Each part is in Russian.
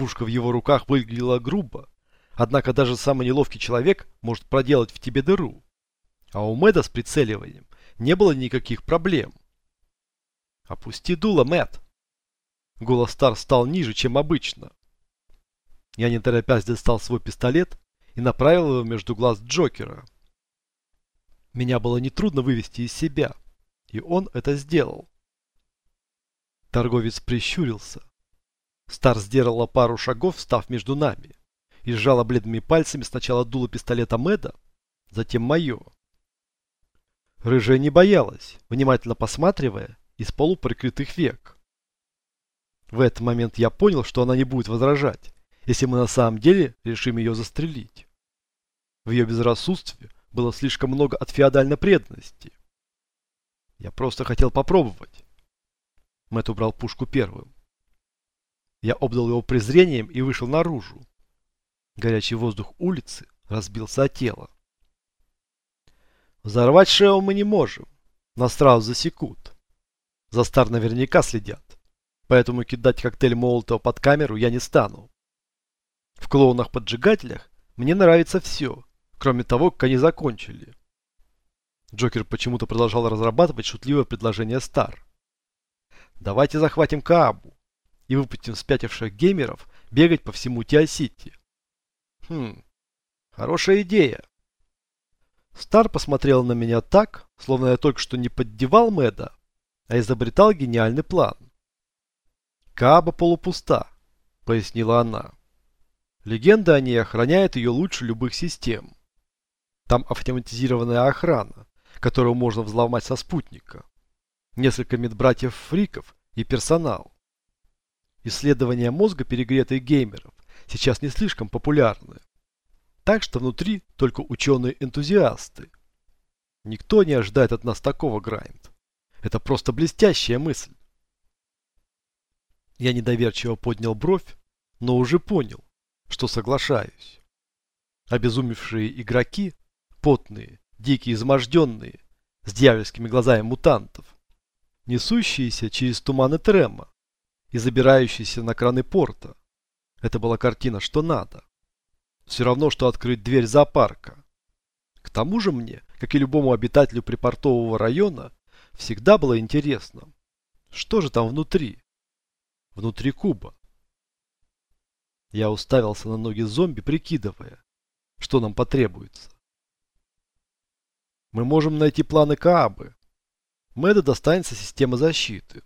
Пушка в его руках выглядела грубо, однако даже самый неловкий человек может проделать в тебе дыру. А у Мэда с прицеливанием не было никаких проблем. «Опусти дуло, Мэт. Голос Стар стал ниже, чем обычно. Я не торопясь достал свой пистолет и направил его между глаз Джокера. Меня было нетрудно вывести из себя, и он это сделал. Торговец прищурился. Стар сделала пару шагов, встав между нами, и сжала бледными пальцами сначала дуло пистолета Мэда, затем мое. Рыжая не боялась, внимательно посматривая из полуприкрытых век. В этот момент я понял, что она не будет возражать, если мы на самом деле решим ее застрелить. В ее безрассудстве было слишком много от феодальной преданности. Я просто хотел попробовать. Мэтт убрал пушку первым. Я обдал его презрением и вышел наружу. Горячий воздух улицы разбился от тела. Взорвать Шео мы не можем. Нас сразу засекут. За Стар наверняка следят поэтому кидать коктейль Молотова под камеру я не стану. В клоунах-поджигателях мне нравится все, кроме того, как они закончили. Джокер почему-то продолжал разрабатывать шутливое предложение Стар. Давайте захватим Каабу и выпустим спятивших геймеров бегать по всему Тиа-Сити. Хм, хорошая идея. Стар посмотрел на меня так, словно я только что не поддевал Мэда, а изобретал гениальный план. Кааба полупуста, пояснила она. Легенда о ней охраняет ее лучше любых систем. Там автоматизированная охрана, которую можно взломать со спутника. Несколько медбратьев-фриков и персонал. Исследования мозга перегретых геймеров сейчас не слишком популярны. Так что внутри только ученые-энтузиасты. Никто не ожидает от нас такого, Грайнд. Это просто блестящая мысль. Я недоверчиво поднял бровь, но уже понял, что соглашаюсь. Обезумевшие игроки, потные, дикие, изможденные, с дьявольскими глазами мутантов, несущиеся через туманы Трема и забирающиеся на краны порта. Это была картина «Что надо». Все равно, что открыть дверь зоопарка. К тому же мне, как и любому обитателю припортового района, всегда было интересно, что же там внутри внутри куба. Я уставился на ноги зомби, прикидывая, что нам потребуется. Мы можем найти планы Каабы. Мэда достанется система защиты.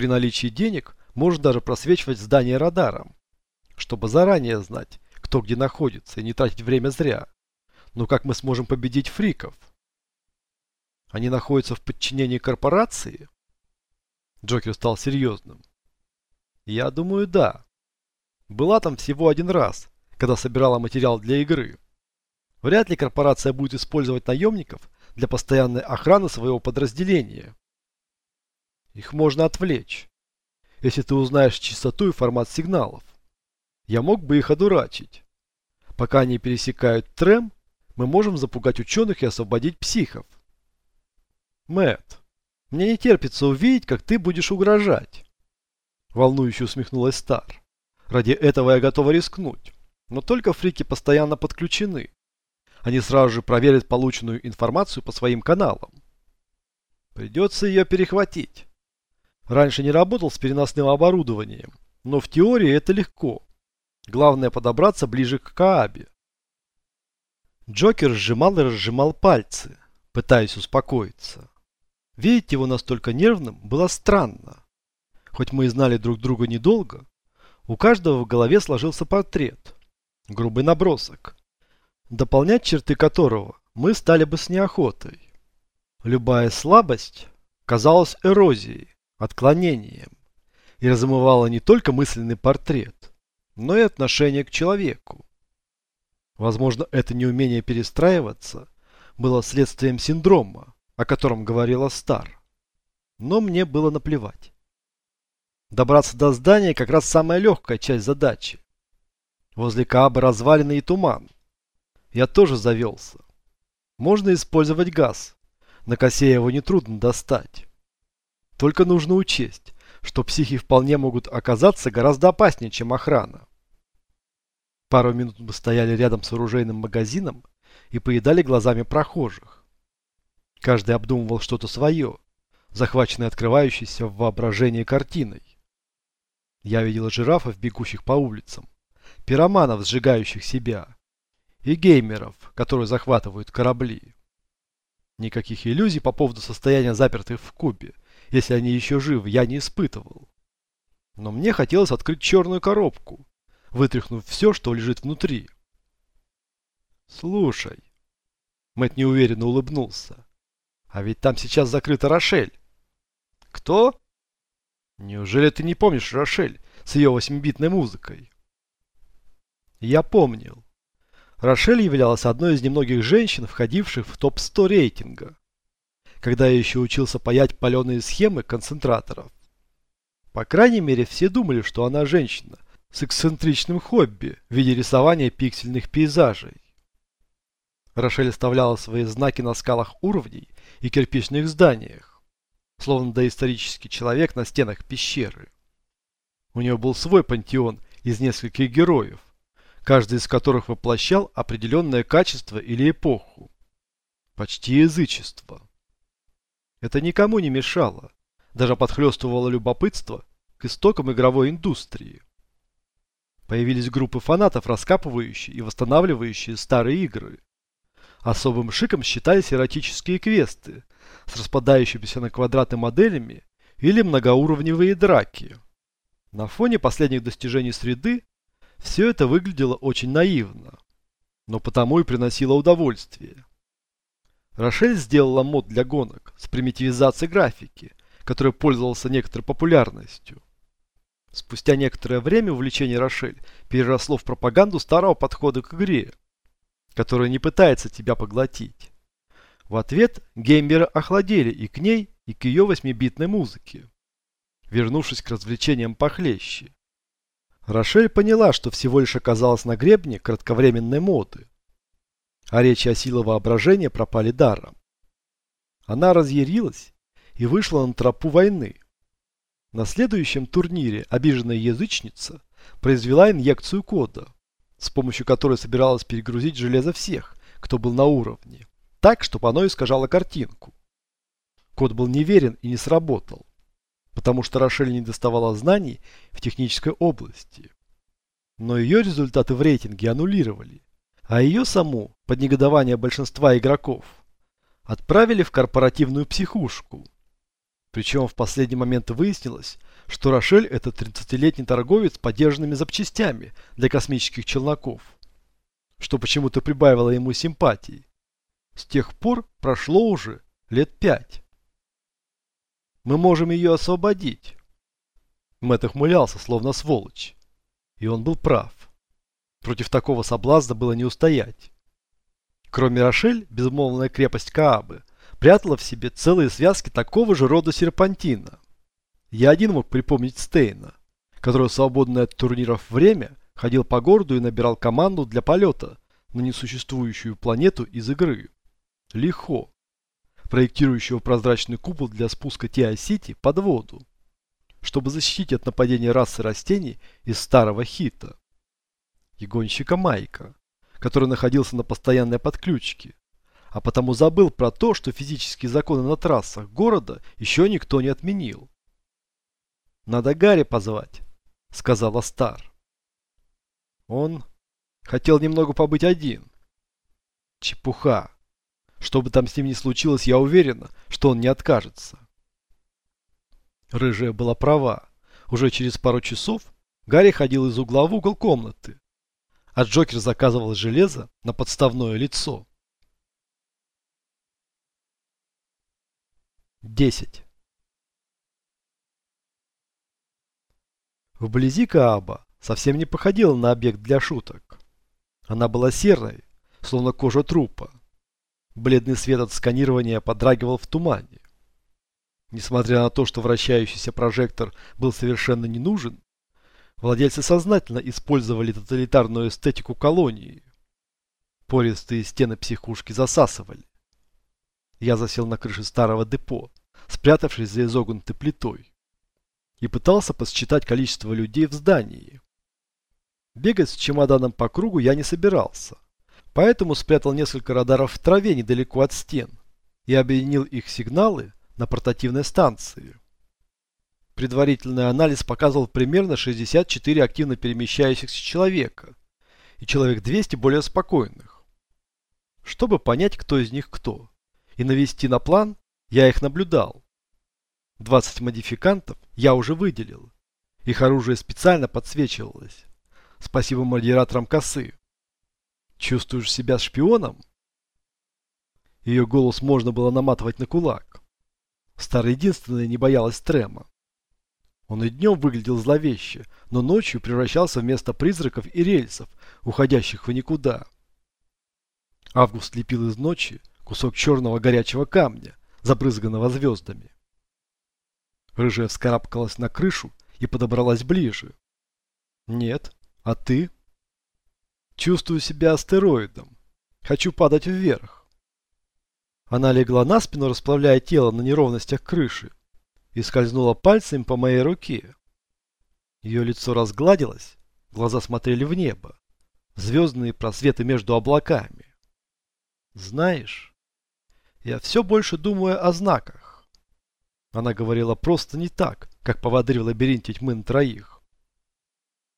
При наличии денег можно даже просвечивать здание радаром, чтобы заранее знать, кто где находится, и не тратить время зря. Но как мы сможем победить фриков? Они находятся в подчинении корпорации? Джокер стал серьезным. Я думаю, да. Была там всего один раз, когда собирала материал для игры. Вряд ли корпорация будет использовать наемников для постоянной охраны своего подразделения. Их можно отвлечь, если ты узнаешь частоту и формат сигналов. Я мог бы их одурачить. Пока они пересекают трем, мы можем запугать ученых и освободить психов. Мэт, мне не терпится увидеть, как ты будешь угрожать. Волнующе усмехнулась Стар. Ради этого я готова рискнуть. Но только фрики постоянно подключены. Они сразу же проверят полученную информацию по своим каналам. Придется ее перехватить. Раньше не работал с переносным оборудованием, но в теории это легко. Главное подобраться ближе к Каабе. Джокер сжимал и разжимал пальцы, пытаясь успокоиться. Видеть его настолько нервным было странно. Хоть мы и знали друг друга недолго, у каждого в голове сложился портрет, грубый набросок, дополнять черты которого мы стали бы с неохотой. Любая слабость казалась эрозией, отклонением и размывала не только мысленный портрет, но и отношение к человеку. Возможно, это неумение перестраиваться было следствием синдрома, о котором говорила Стар. Но мне было наплевать. Добраться до здания как раз самая легкая часть задачи. Возле Кааба развалины и туман. Я тоже завелся. Можно использовать газ. На косе его нетрудно достать. Только нужно учесть, что психи вполне могут оказаться гораздо опаснее, чем охрана. Пару минут мы стояли рядом с оружейным магазином и поедали глазами прохожих. Каждый обдумывал что-то свое, захваченное открывающейся в воображении картиной. Я видел жирафов, бегущих по улицам, пироманов, сжигающих себя, и геймеров, которые захватывают корабли. Никаких иллюзий по поводу состояния запертых в кубе, если они еще живы, я не испытывал. Но мне хотелось открыть черную коробку, вытряхнув все, что лежит внутри. Слушай. Мэтт неуверенно улыбнулся. А ведь там сейчас закрыта Рошель. Кто? Неужели ты не помнишь Рошель с ее восьмибитной музыкой? Я помнил. Рошель являлась одной из немногих женщин, входивших в топ-100 рейтинга, когда я еще учился паять паленые схемы концентраторов. По крайней мере, все думали, что она женщина с эксцентричным хобби в виде рисования пиксельных пейзажей. Рошель оставляла свои знаки на скалах уровней и кирпичных зданиях, словно доисторический человек на стенах пещеры. У нее был свой пантеон из нескольких героев, каждый из которых воплощал определенное качество или эпоху. Почти язычество. Это никому не мешало, даже подхлестывало любопытство к истокам игровой индустрии. Появились группы фанатов, раскапывающие и восстанавливающие старые игры. Особым шиком считались эротические квесты с распадающимися на квадраты моделями или многоуровневые драки. На фоне последних достижений среды все это выглядело очень наивно, но потому и приносило удовольствие. Рошель сделала мод для гонок с примитивизацией графики, который пользовался некоторой популярностью. Спустя некоторое время увлечение Рошель переросло в пропаганду старого подхода к игре, которая не пытается тебя поглотить. В ответ геймеры охладели и к ней, и к ее восьмибитной музыке, вернувшись к развлечениям похлеще. Рошель поняла, что всего лишь оказалась на гребне кратковременной моды, а речи о силе воображения пропали даром. Она разъярилась и вышла на тропу войны. На следующем турнире обиженная язычница произвела инъекцию кода, с помощью которой собиралась перегрузить железо всех, кто был на уровне, так, чтобы оно искажало картинку. Код был неверен и не сработал потому что Рошель не доставала знаний в технической области. Но ее результаты в рейтинге аннулировали, а ее саму, под негодование большинства игроков, отправили в корпоративную психушку. Причем в последний момент выяснилось, что Рошель – это 30-летний торговец подержанными запчастями для космических челноков, что почему-то прибавило ему симпатии. С тех пор прошло уже лет пять. Мы можем ее освободить. Мэтт ухмылялся, словно сволочь. И он был прав. Против такого соблазна было не устоять. Кроме Рошель, безмолвная крепость Каабы прятала в себе целые связки такого же рода серпантина. Я один мог припомнить Стейна, который свободное от турниров время ходил по городу и набирал команду для полета на несуществующую планету из игры. Лихо проектирующего прозрачный купол для спуска Тиа-Сити под воду, чтобы защитить от нападения расы растений из старого хита. И гонщика Майка, который находился на постоянной подключке, а потому забыл про то, что физические законы на трассах города еще никто не отменил. «Надо Гарри позвать», — сказала Стар. Он хотел немного побыть один. Чепуха. Что бы там с ним ни случилось, я уверена, что он не откажется. Рыжая была права. Уже через пару часов Гарри ходил из угла в угол комнаты, а Джокер заказывал железо на подставное лицо. 10. Вблизи Кааба совсем не походила на объект для шуток. Она была серой, словно кожа трупа. Бледный свет от сканирования подрагивал в тумане. Несмотря на то, что вращающийся прожектор был совершенно не нужен, владельцы сознательно использовали тоталитарную эстетику колонии. Пористые стены психушки засасывали. Я засел на крыше старого депо, спрятавшись за изогнутой плитой. и пытался подсчитать количество людей в здании. Бегать с чемоданом по кругу я не собирался, поэтому спрятал несколько радаров в траве недалеко от стен и объединил их сигналы на портативной станции. Предварительный анализ показывал примерно 64 активно перемещающихся человека и человек 200 более спокойных. Чтобы понять, кто из них кто, и навести на план, я их наблюдал. 20 модификантов я уже выделил. Их оружие специально подсвечивалось. Спасибо модераторам косы. Чувствуешь себя шпионом? Ее голос можно было наматывать на кулак. Старая единственная не боялась Трема. Он и днем выглядел зловеще, но ночью превращался в место призраков и рельсов, уходящих в никуда. Август лепил из ночи кусок черного горячего камня, забрызганного звездами. Рыжая вскарабкалась на крышу и подобралась ближе. Нет, а ты? Чувствую себя астероидом. Хочу падать вверх. Она легла на спину, расплавляя тело на неровностях крыши, и скользнула пальцем по моей руке. Ее лицо разгладилось, глаза смотрели в небо, звездные просветы между облаками. Знаешь, я все больше думаю о знаках. Она говорила просто не так, как по воде в лабиринте тьмы на троих.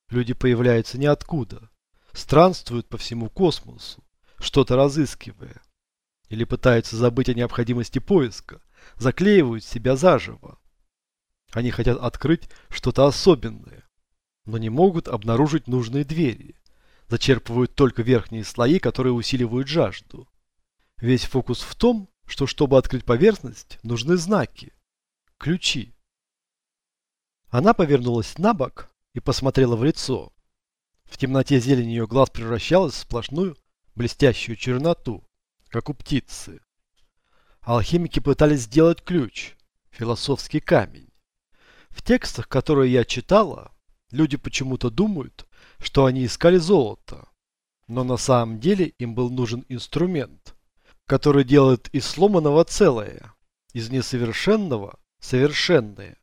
Люди появляются ниоткуда, странствуют по всему космосу, что-то разыскивая, или пытаются забыть о необходимости поиска, заклеивают себя заживо. Они хотят открыть что-то особенное, но не могут обнаружить нужные двери. Зачерпывают только верхние слои, которые усиливают жажду. Весь фокус в том, что чтобы открыть поверхность, нужны знаки, ключи. Она повернулась на бок и посмотрела в лицо. В темноте зелень ее глаз превращалась в сплошную блестящую черноту, как у птицы. Алхимики пытались сделать ключ, философский камень. В текстах, которые я читала, люди почему-то думают, что они искали золото. Но на самом деле им был нужен инструмент, который делает из сломанного целое, из несовершенного совершенное.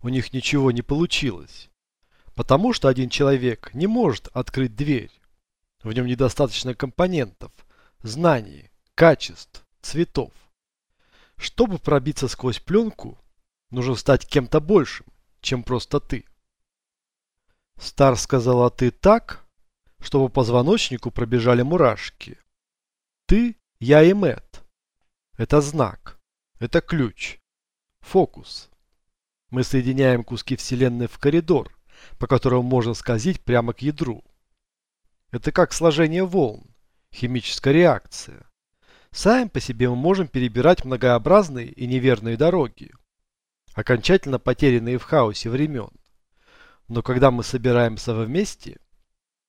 У них ничего не получилось. Потому что один человек не может открыть дверь. В нем недостаточно компонентов, знаний, качеств, цветов. Чтобы пробиться сквозь пленку, Нужно стать кем-то большим, чем просто ты. Стар сказала ты так, чтобы по позвоночнику пробежали мурашки. Ты, я и Мэт. Это знак. Это ключ. Фокус. Мы соединяем куски Вселенной в коридор, по которому можно скользить прямо к ядру. Это как сложение волн, химическая реакция. Сами по себе мы можем перебирать многообразные и неверные дороги окончательно потерянные в хаосе времен. Но когда мы собираемся вместе,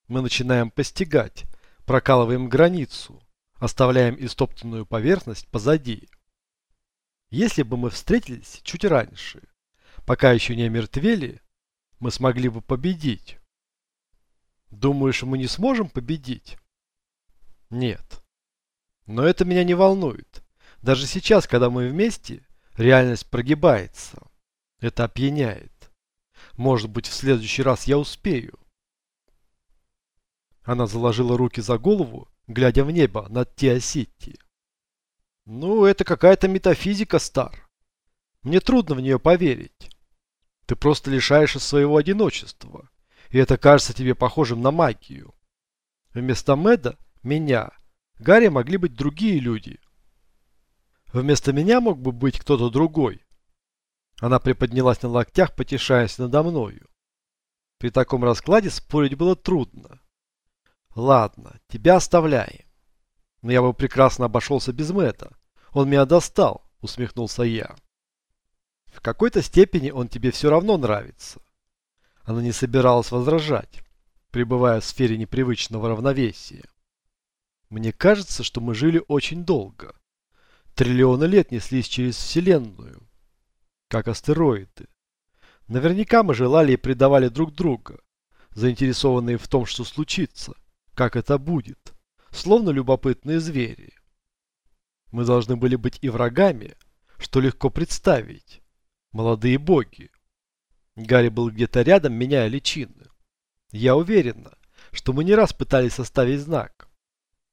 мы начинаем постигать, прокалываем границу, оставляем истоптанную поверхность позади. Если бы мы встретились чуть раньше, пока еще не омертвели, мы смогли бы победить. Думаешь, мы не сможем победить? Нет. Но это меня не волнует. Даже сейчас, когда мы вместе, Реальность прогибается. Это опьяняет. Может быть, в следующий раз я успею. Она заложила руки за голову, глядя в небо над Теосити. Ну, это какая-то метафизика, Стар. Мне трудно в нее поверить. Ты просто лишаешься своего одиночества. И это кажется тебе похожим на магию. Вместо Мэда, меня, Гарри могли быть другие люди, Вместо меня мог бы быть кто-то другой. Она приподнялась на локтях, потешаясь надо мною. При таком раскладе спорить было трудно. Ладно, тебя оставляем. Но я бы прекрасно обошелся без Мэтта. Он меня достал, усмехнулся я. В какой-то степени он тебе все равно нравится. Она не собиралась возражать, пребывая в сфере непривычного равновесия. Мне кажется, что мы жили очень долго. Триллионы лет неслись через Вселенную, как астероиды. Наверняка мы желали и предавали друг друга, заинтересованные в том, что случится, как это будет, словно любопытные звери. Мы должны были быть и врагами, что легко представить, молодые боги. Гарри был где-то рядом, меняя личины. Я уверена, что мы не раз пытались составить знак.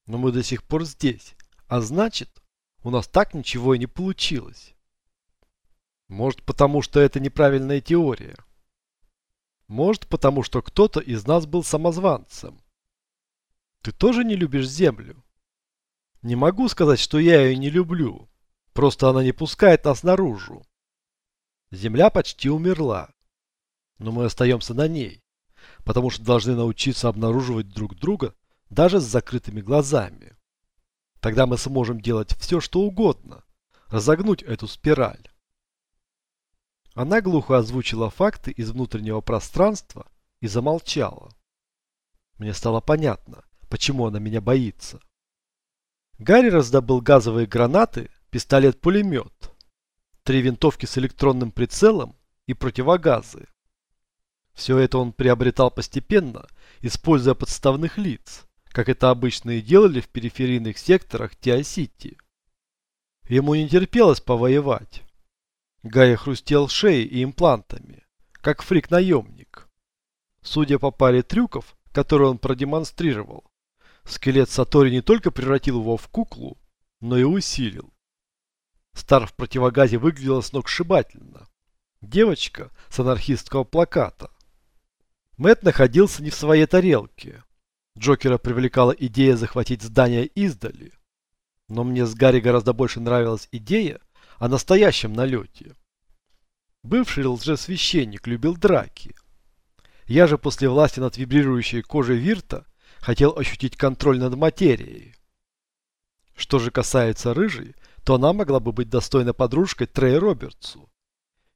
Но мы до сих пор здесь. А значит, у нас так ничего и не получилось. Может, потому что это неправильная теория. Может, потому что кто-то из нас был самозванцем. Ты тоже не любишь Землю? Не могу сказать, что я ее не люблю. Просто она не пускает нас наружу. Земля почти умерла. Но мы остаемся на ней, потому что должны научиться обнаруживать друг друга даже с закрытыми глазами. Тогда мы сможем делать все, что угодно, разогнуть эту спираль. Она глухо озвучила факты из внутреннего пространства и замолчала. Мне стало понятно, почему она меня боится. Гарри раздобыл газовые гранаты, пистолет-пулемет, три винтовки с электронным прицелом и противогазы. Все это он приобретал постепенно, используя подставных лиц, как это обычно и делали в периферийных секторах Тиа-Сити. Ему не терпелось повоевать. Гая хрустел шеей и имплантами, как фрик-наемник. Судя по паре трюков, которые он продемонстрировал, скелет Сатори не только превратил его в куклу, но и усилил. Стар в противогазе выглядела сногсшибательно. Девочка с анархистского плаката. Мэт находился не в своей тарелке. Джокера привлекала идея захватить здание издали. Но мне с Гарри гораздо больше нравилась идея о настоящем налете. Бывший лжесвященник любил драки. Я же после власти над вибрирующей кожей Вирта хотел ощутить контроль над материей. Что же касается рыжей, то она могла бы быть достойна подружкой Трей Робертсу.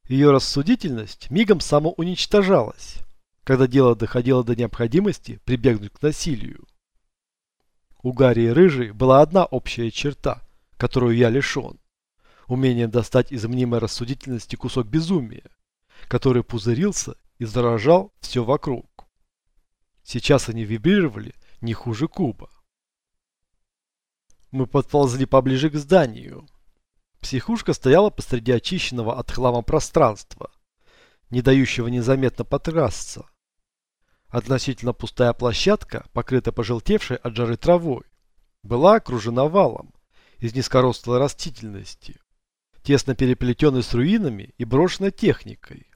Ее рассудительность мигом самоуничтожалась, когда дело доходило до необходимости прибегнуть к насилию. У Гарри и Рыжей была одна общая черта, которую я лишен умение достать из мнимой рассудительности кусок безумия, который пузырился и заражал все вокруг. Сейчас они вибрировали не хуже куба. Мы подползли поближе к зданию. Психушка стояла посреди очищенного от хлама пространства, не дающего незаметно потрасться. Относительно пустая площадка, покрытая пожелтевшей от жары травой, была окружена валом из низкорослой растительности тесно переплетенный с руинами и брошенной техникой.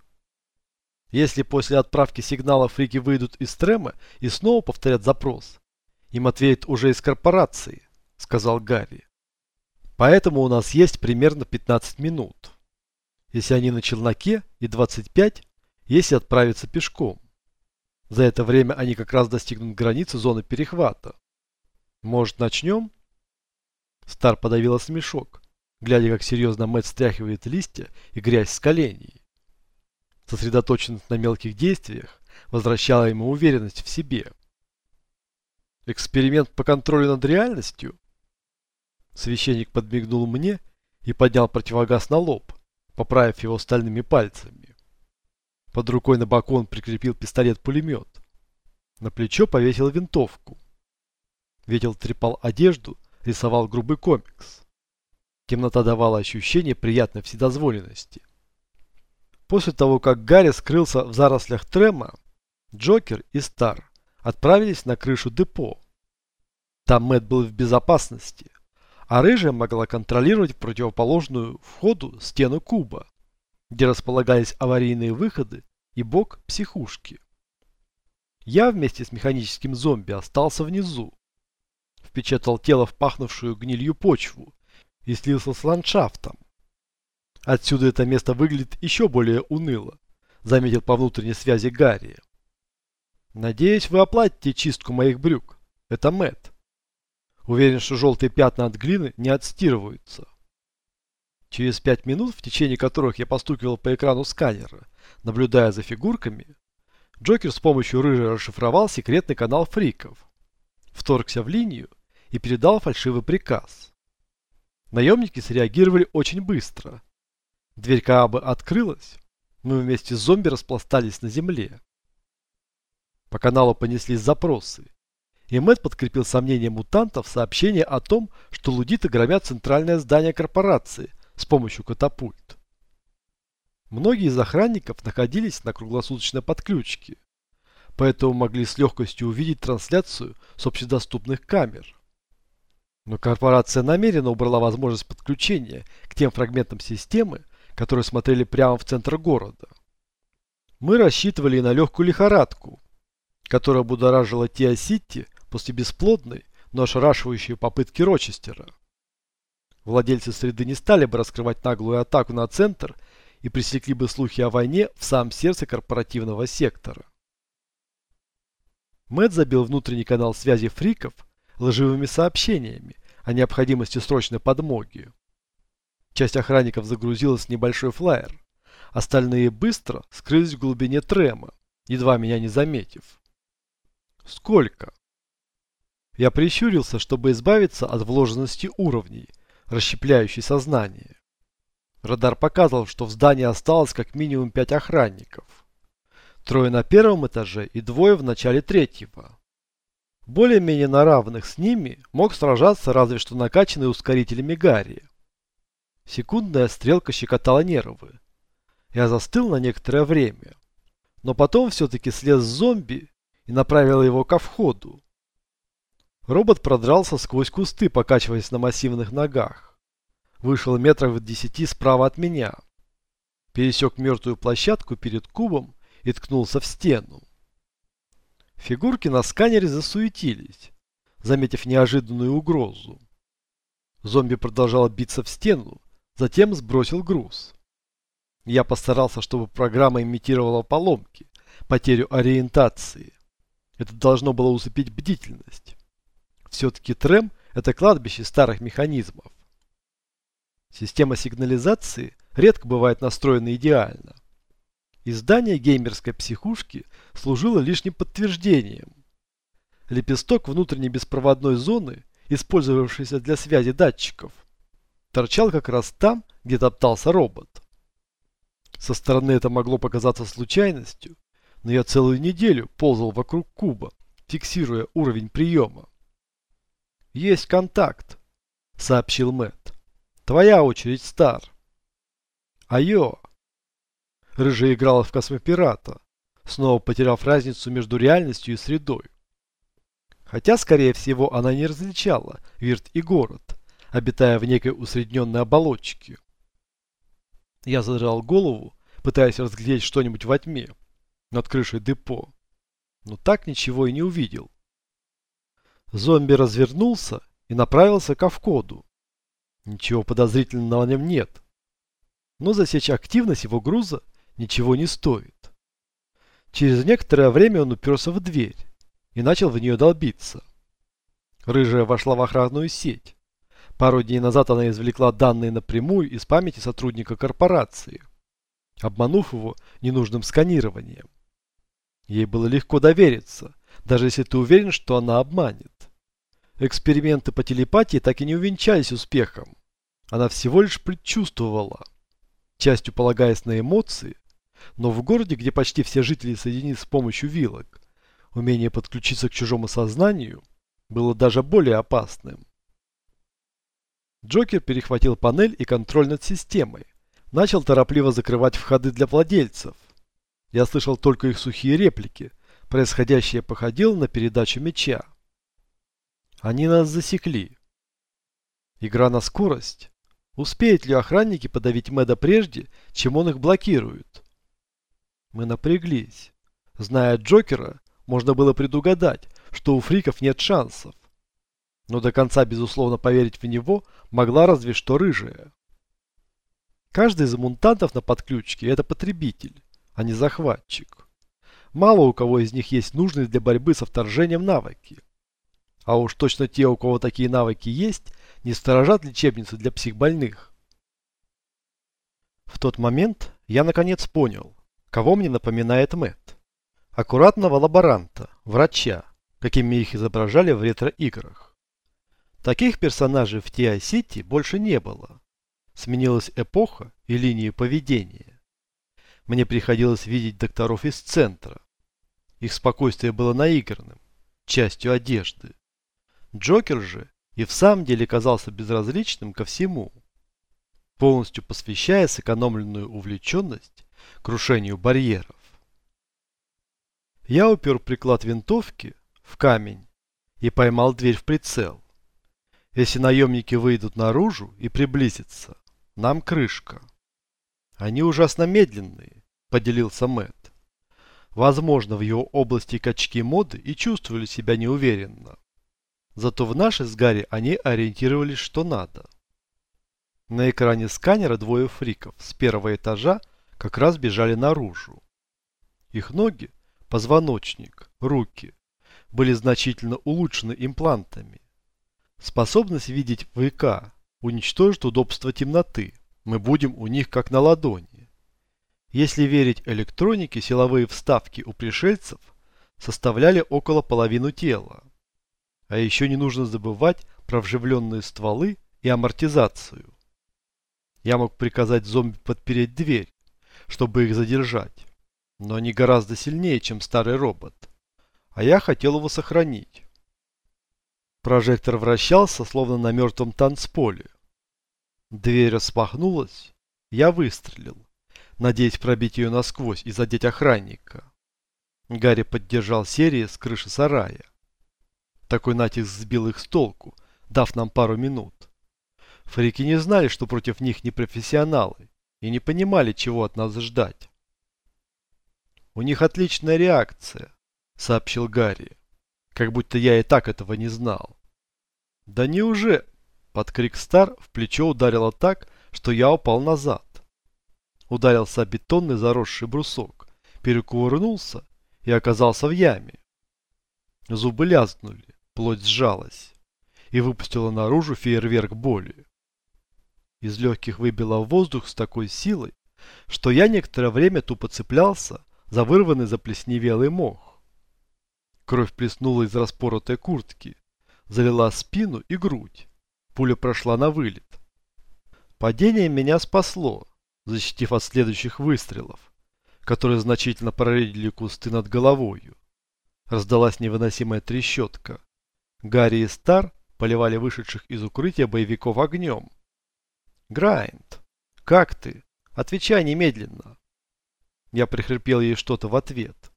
Если после отправки сигнала фрики выйдут из трема и снова повторят запрос, им ответят уже из корпорации, сказал Гарри. Поэтому у нас есть примерно 15 минут. Если они на челноке и 25, если отправиться пешком. За это время они как раз достигнут границы зоны перехвата. Может начнем? Стар подавила смешок глядя, как серьезно Мэтт стряхивает листья и грязь с коленей. Сосредоточенность на мелких действиях возвращала ему уверенность в себе. Эксперимент по контролю над реальностью? Священник подмигнул мне и поднял противогаз на лоб, поправив его стальными пальцами. Под рукой на боку он прикрепил пистолет-пулемет. На плечо повесил винтовку. Ветер трепал одежду, рисовал грубый комикс. Темнота давала ощущение приятной вседозволенности. После того, как Гарри скрылся в зарослях Трема, Джокер и Стар отправились на крышу депо. Там Мэтт был в безопасности, а Рыжая могла контролировать противоположную входу стену куба, где располагались аварийные выходы и бок психушки. Я вместе с механическим зомби остался внизу. Впечатал тело в пахнувшую гнилью почву и слился с ландшафтом. Отсюда это место выглядит еще более уныло, заметил по внутренней связи Гарри. Надеюсь, вы оплатите чистку моих брюк. Это Мэт. Уверен, что желтые пятна от глины не отстирываются. Через пять минут, в течение которых я постукивал по экрану сканера, наблюдая за фигурками, Джокер с помощью рыжей расшифровал секретный канал фриков, вторгся в линию и передал фальшивый приказ. Наемники среагировали очень быстро. Дверь Каабы открылась. Мы вместе с зомби распластались на земле. По каналу понеслись запросы. И Мэтт подкрепил сомнения мутантов сообщение о том, что лудиты громят центральное здание корпорации с помощью катапульт. Многие из охранников находились на круглосуточной подключке, поэтому могли с легкостью увидеть трансляцию с общедоступных камер. Но корпорация намеренно убрала возможность подключения к тем фрагментам системы, которые смотрели прямо в центр города. Мы рассчитывали на легкую лихорадку, которая будоражила Тиа-Сити после бесплодной, но ошарашивающей попытки Рочестера. Владельцы среды не стали бы раскрывать наглую атаку на центр и пресекли бы слухи о войне в самом сердце корпоративного сектора. Мэтт забил внутренний канал связи фриков лживыми сообщениями о необходимости срочной подмоги. Часть охранников загрузилась в небольшой флайер. Остальные быстро скрылись в глубине трема, едва меня не заметив. Сколько? Я прищурился, чтобы избавиться от вложенности уровней, расщепляющей сознание. Радар показывал, что в здании осталось как минимум пять охранников. Трое на первом этаже и двое в начале третьего. Более-менее на равных с ними мог сражаться разве что накачанный ускорителями Гарри. Секундная стрелка щекотала нервы. Я застыл на некоторое время, но потом все-таки слез с зомби и направил его ко входу. Робот продрался сквозь кусты, покачиваясь на массивных ногах. Вышел метров в десяти справа от меня. Пересек мертвую площадку перед кубом и ткнулся в стену. Фигурки на сканере засуетились, заметив неожиданную угрозу. Зомби продолжал биться в стену, затем сбросил груз. Я постарался, чтобы программа имитировала поломки, потерю ориентации. Это должно было усыпить бдительность. Все-таки Трем – это кладбище старых механизмов. Система сигнализации редко бывает настроена идеально. Издание геймерской психушки служило лишним подтверждением. Лепесток внутренней беспроводной зоны, использовавшийся для связи датчиков, торчал как раз там, где топтался робот. Со стороны это могло показаться случайностью, но я целую неделю ползал вокруг куба, фиксируя уровень приема. «Есть контакт», — сообщил Мэтт. «Твоя очередь, Стар». «Айо», Рыжая играла в космопирата, снова потеряв разницу между реальностью и средой. Хотя, скорее всего, она не различала Вирт и город, обитая в некой усредненной оболочке. Я задрал голову, пытаясь разглядеть что-нибудь во тьме, над крышей депо, но так ничего и не увидел. Зомби развернулся и направился ко входу. Ничего подозрительного на нем нет. Но засечь активность его груза ничего не стоит. Через некоторое время он уперся в дверь и начал в нее долбиться. Рыжая вошла в охранную сеть. Пару дней назад она извлекла данные напрямую из памяти сотрудника корпорации, обманув его ненужным сканированием. Ей было легко довериться, даже если ты уверен, что она обманет. Эксперименты по телепатии так и не увенчались успехом. Она всего лишь предчувствовала, частью полагаясь на эмоции, но в городе, где почти все жители соединены с помощью вилок, умение подключиться к чужому сознанию было даже более опасным. Джокер перехватил панель и контроль над системой. Начал торопливо закрывать входы для владельцев. Я слышал только их сухие реплики. Происходящее походило на передачу мяча. Они нас засекли. Игра на скорость. Успеют ли охранники подавить Мэда прежде, чем он их блокирует? Мы напряглись. Зная Джокера, можно было предугадать, что у фриков нет шансов. Но до конца, безусловно, поверить в него могла разве что рыжая. Каждый из мутантов на подключке – это потребитель, а не захватчик. Мало у кого из них есть нужные для борьбы со вторжением навыки. А уж точно те, у кого такие навыки есть, не сторожат лечебницы для психбольных. В тот момент я наконец понял, Кого мне напоминает Мэтт? Аккуратного лаборанта, врача, какими их изображали в ретро-играх. Таких персонажей в TI-City больше не было. Сменилась эпоха и линии поведения. Мне приходилось видеть докторов из центра. Их спокойствие было наигранным, частью одежды. Джокер же и в самом деле казался безразличным ко всему. полностью посвящая сэкономленную увлеченность крушению барьеров. Я упер приклад винтовки в камень и поймал дверь в прицел. Если наемники выйдут наружу и приблизятся, нам крышка. Они ужасно медленные, поделился Мэтт. Возможно, в его области качки моды и чувствовали себя неуверенно. Зато в нашей с Гарри они ориентировались что надо. На экране сканера двое фриков с первого этажа как раз бежали наружу. Их ноги, позвоночник, руки были значительно улучшены имплантами. Способность видеть ВК уничтожит удобство темноты. Мы будем у них как на ладони. Если верить электронике, силовые вставки у пришельцев составляли около половины тела. А еще не нужно забывать про вживленные стволы и амортизацию. Я мог приказать зомби подпереть дверь, чтобы их задержать. Но они гораздо сильнее, чем старый робот. А я хотел его сохранить. Прожектор вращался, словно на мертвом танцполе. Дверь распахнулась. Я выстрелил, надеясь пробить ее насквозь и задеть охранника. Гарри поддержал серии с крыши сарая. Такой натиск сбил их с толку, дав нам пару минут. Фрики не знали, что против них не профессионалы, и не понимали, чего от нас ждать. «У них отличная реакция», — сообщил Гарри, как будто я и так этого не знал. «Да неуже...» — под крик Стар в плечо ударило так, что я упал назад. Ударился бетонный заросший брусок, перекувырнулся и оказался в яме. Зубы лязгнули, плоть сжалась и выпустила наружу фейерверк боли. Из легких выбило воздух с такой силой, что я некоторое время тупо цеплялся за вырванный заплесневелый мох. Кровь плеснула из распоротой куртки, залила спину и грудь. Пуля прошла на вылет. Падение меня спасло, защитив от следующих выстрелов, которые значительно проредили кусты над головою. Раздалась невыносимая трещотка. Гарри и Стар поливали вышедших из укрытия боевиков огнем. Грайнд, как ты? Отвечай немедленно. Я прихрипел ей что-то в ответ,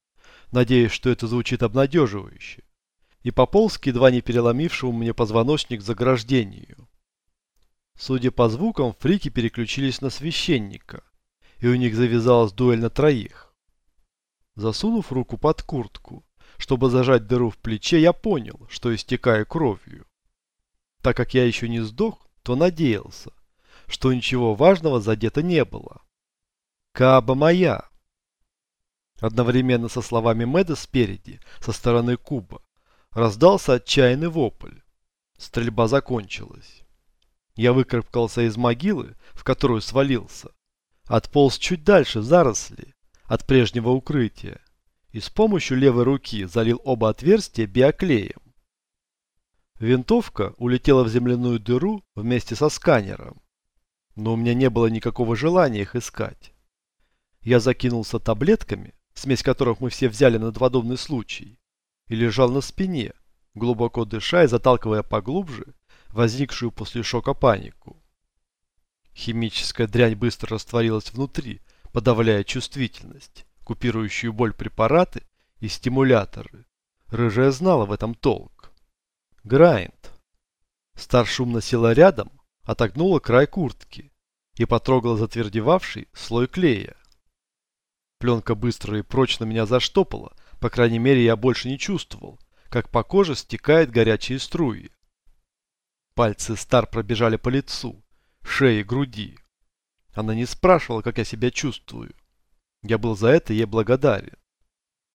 надеясь, что это звучит обнадеживающе, и пополз к едва не переломившему мне позвоночник заграждению. Судя по звукам, фрики переключились на священника, и у них завязалась дуэль на троих. Засунув руку под куртку, чтобы зажать дыру в плече, я понял, что истекаю кровью. Так как я еще не сдох, то надеялся, что ничего важного задето не было. Каба моя! Одновременно со словами Мэда спереди, со стороны куба, раздался отчаянный вопль. Стрельба закончилась. Я выкарабкался из могилы, в которую свалился, отполз чуть дальше заросли от прежнего укрытия и с помощью левой руки залил оба отверстия биоклеем. Винтовка улетела в земляную дыру вместе со сканером но у меня не было никакого желания их искать. Я закинулся таблетками, смесь которых мы все взяли на подобный случай, и лежал на спине, глубоко дыша и заталкивая поглубже возникшую после шока панику. Химическая дрянь быстро растворилась внутри, подавляя чувствительность, купирующую боль препараты и стимуляторы. Рыжая знала в этом толк. Грайнд. Стар шумно рядом, отогнула край куртки и потрогала затвердевавший слой клея. Пленка быстро и прочно меня заштопала, по крайней мере я больше не чувствовал, как по коже стекают горячие струи. Пальцы Стар пробежали по лицу, шее, груди. Она не спрашивала, как я себя чувствую. Я был за это ей благодарен.